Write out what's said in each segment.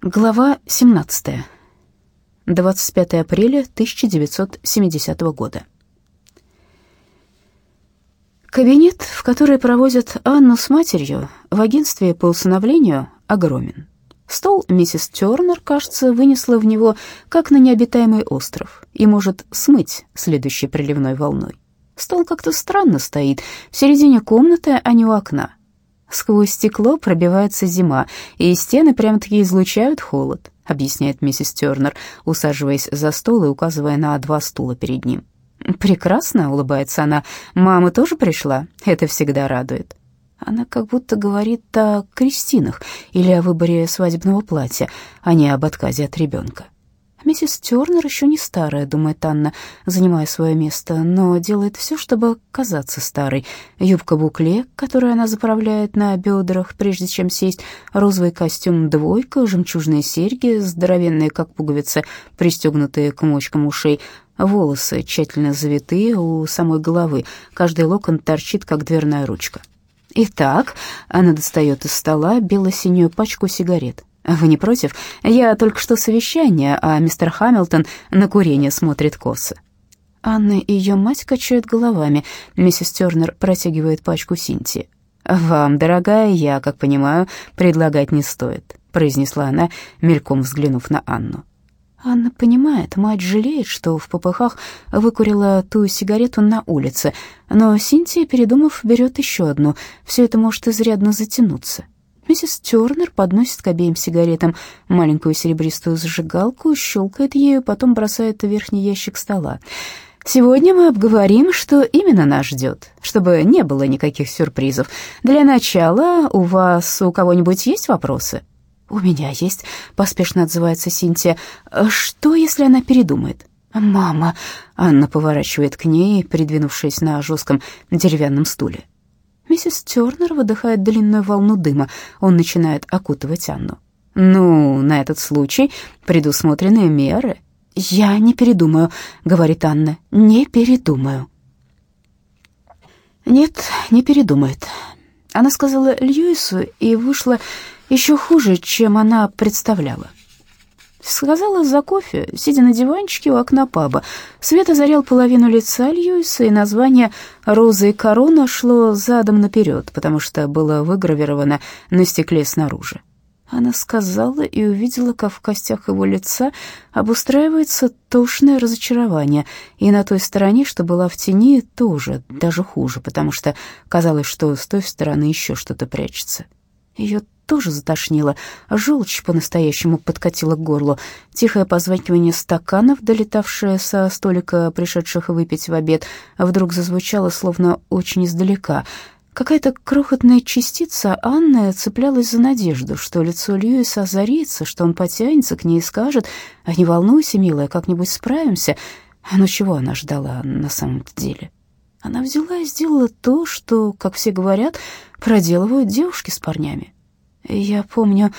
Глава 17. 25 апреля 1970 года. Кабинет, в который проводят Анну с матерью в агентстве по усыновлению, огромен. Стол миссис Тернер, кажется, вынесла в него, как на необитаемый остров, и может смыть следующей приливной волной. Стол как-то странно стоит, в середине комнаты, а не у окна. Сквозь стекло пробивается зима, и стены прямо-таки излучают холод, объясняет миссис Тернер, усаживаясь за стол и указывая на два стула перед ним. Прекрасно, улыбается она. Мама тоже пришла. Это всегда радует. Она как будто говорит о крестинах или о выборе свадебного платья, а не об отказе от ребенка. Миссис Тернер еще не старая, думает Анна, занимая свое место, но делает все, чтобы казаться старой. Юбка-букле, которую она заправляет на бедрах, прежде чем сесть, розовый костюм двойка, жемчужные серьги, здоровенные, как пуговицы, пристегнутые к мочкам ушей, волосы тщательно завитые у самой головы, каждый локон торчит, как дверная ручка. Итак, она достает из стола бело-синюю пачку сигарет. «Вы не против? Я только что совещание, а мистер Хамилтон на курение смотрит косы». Анна и ее мать качают головами. Миссис Тернер протягивает пачку Синтии. «Вам, дорогая, я, как понимаю, предлагать не стоит», произнесла она, мельком взглянув на Анну. Анна понимает, мать жалеет, что в попыхах выкурила ту сигарету на улице, но Синтия, передумав, берет еще одну. Все это может изрядно затянуться. Миссис Тернер подносит к обеим сигаретам маленькую серебристую зажигалку, щелкает ею, потом бросает в верхний ящик стола. Сегодня мы обговорим, что именно нас ждет, чтобы не было никаких сюрпризов. Для начала у вас у кого-нибудь есть вопросы? У меня есть, поспешно отзывается Синтия. Что, если она передумает? Мама, Анна поворачивает к ней, придвинувшись на жестком деревянном стуле. Миссис Тернер выдыхает длинную волну дыма. Он начинает окутывать Анну. «Ну, на этот случай предусмотрены меры». «Я не передумаю», — говорит Анна. «Не передумаю». «Нет, не передумает». Она сказала Льюису и вышла еще хуже, чем она представляла. Сказала за кофе, сидя на диванчике у окна паба. Свет озарял половину лица Льюиса, и название «Роза и корона» шло задом наперед, потому что было выгравировано на стекле снаружи. Она сказала и увидела, как в костях его лица обустраивается тошное разочарование, и на той стороне, что была в тени, тоже, даже хуже, потому что казалось, что с той стороны еще что-то прячется. Ее тоже затошнило, желчь по-настоящему подкатила к горлу. Тихое позванивание стаканов, долетавшее со столика пришедших выпить в обед, вдруг зазвучало словно очень издалека. Какая-то крохотная частица Анны цеплялась за надежду, что лицо Льюиса озарится, что он потянется к ней и скажет «А не волнуйся, милая, как-нибудь справимся». Но чего она ждала на самом деле? Она взяла и сделала то, что, как все говорят, проделывают девушки с парнями. Я помню,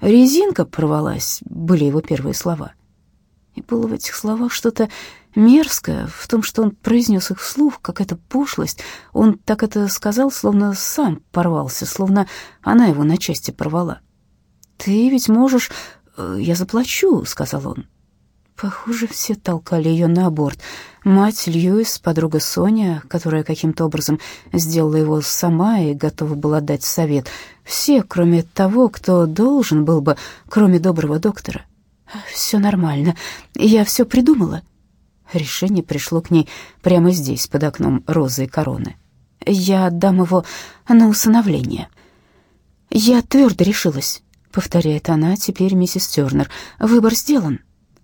резинка порвалась, были его первые слова. И было в этих словах что-то мерзкое, в том, что он произнес их вслух, какая-то пошлость. Он так это сказал, словно сам порвался, словно она его на части порвала. «Ты ведь можешь... Э, я заплачу», — сказал он. Похоже, все толкали ее на борт. Мать Льюис, подруга Соня, которая каким-то образом сделала его сама и готова была дать совет. Все, кроме того, кто должен был бы, кроме доброго доктора. «Все нормально. Я все придумала». Решение пришло к ней прямо здесь, под окном розы и короны. «Я отдам его на усыновление». «Я твердо решилась», — повторяет она, теперь миссис Тернер. «Выбор сделан».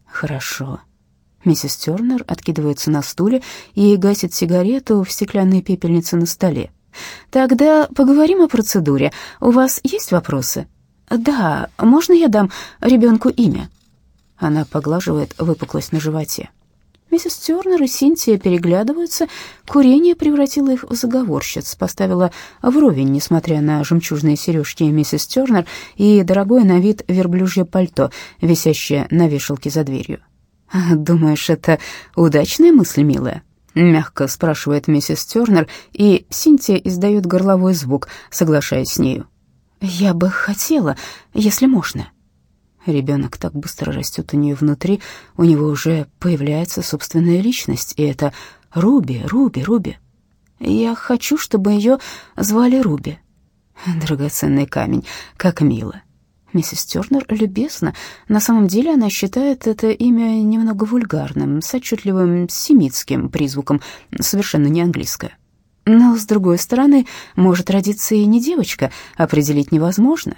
«Хорошо». Миссис Тернер откидывается на стуле и гасит сигарету в стеклянной пепельнице на столе. «Тогда поговорим о процедуре. У вас есть вопросы?» «Да, можно я дам ребенку имя?» Она поглаживает выпуклость на животе. Миссис Тернер и Синтия переглядываются. Курение превратило их в заговорщиц, поставило вровень, несмотря на жемчужные сережки миссис Тернер и дорогое на вид верблюжье пальто, висящее на вешалке за дверью. «Думаешь, это удачная мысль, милая?» — мягко спрашивает миссис Тернер, и Синтия издает горловой звук, соглашаясь с нею. «Я бы хотела, если можно». Ребенок так быстро растет у нее внутри, у него уже появляется собственная личность, и это Руби, Руби, Руби. Я хочу, чтобы ее звали Руби. Драгоценный камень, как мило. Миссис Тернер любезна. На самом деле она считает это имя немного вульгарным, с отчетливым семитским призвуком, совершенно не английское. Но, с другой стороны, может родиться и не девочка, определить невозможно.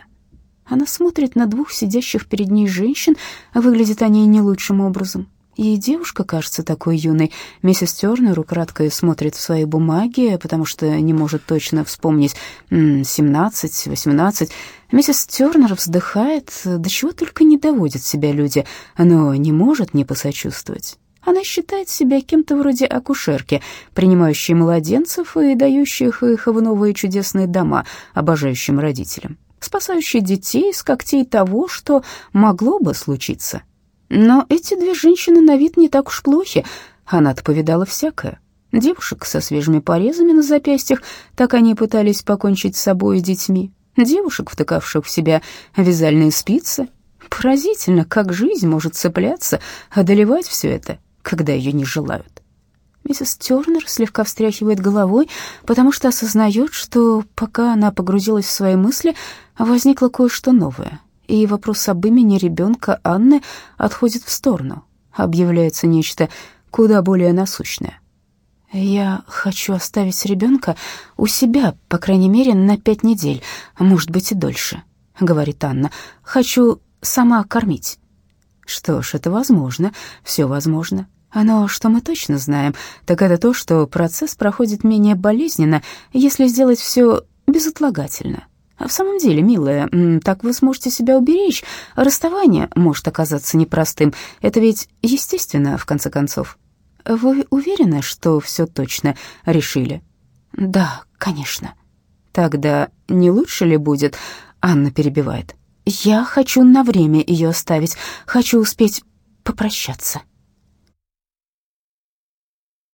Она смотрит на двух сидящих перед ней женщин, а выглядят они не лучшим образом. И девушка кажется такой юной. Миссис Тернер украдкой смотрит в свои бумаги, потому что не может точно вспомнить семнадцать, восемнадцать. Миссис Тернер вздыхает, до чего только не доводят себя люди, но не может не посочувствовать. Она считает себя кем-то вроде акушерки, принимающей младенцев и дающих их в новые чудесные дома обожающим родителям, спасающей детей с когтей того, что могло бы случиться. Но эти две женщины на вид не так уж плохи. Она-то повидала всякое. Девушек со свежими порезами на запястьях, так они пытались покончить с собой и детьми. Девушек, втыкавших в себя вязальные спицы. Поразительно, как жизнь может цепляться, одолевать все это, когда ее не желают. Миссис Тернер слегка встряхивает головой, потому что осознает, что пока она погрузилась в свои мысли, возникло кое-что новое — и вопрос об имени ребенка Анны отходит в сторону. Объявляется нечто куда более насущное. «Я хочу оставить ребенка у себя, по крайней мере, на пять недель, может быть и дольше», — говорит Анна. «Хочу сама кормить». Что ж, это возможно, все возможно. Но что мы точно знаем, так это то, что процесс проходит менее болезненно, если сделать все безотлагательно. А в самом деле, милая, так вы сможете себя уберечь. Расставание может оказаться непростым. Это ведь естественно, в конце концов. Вы уверены, что все точно решили? Да, конечно. Тогда не лучше ли будет? Анна перебивает. Я хочу на время ее оставить. Хочу успеть попрощаться.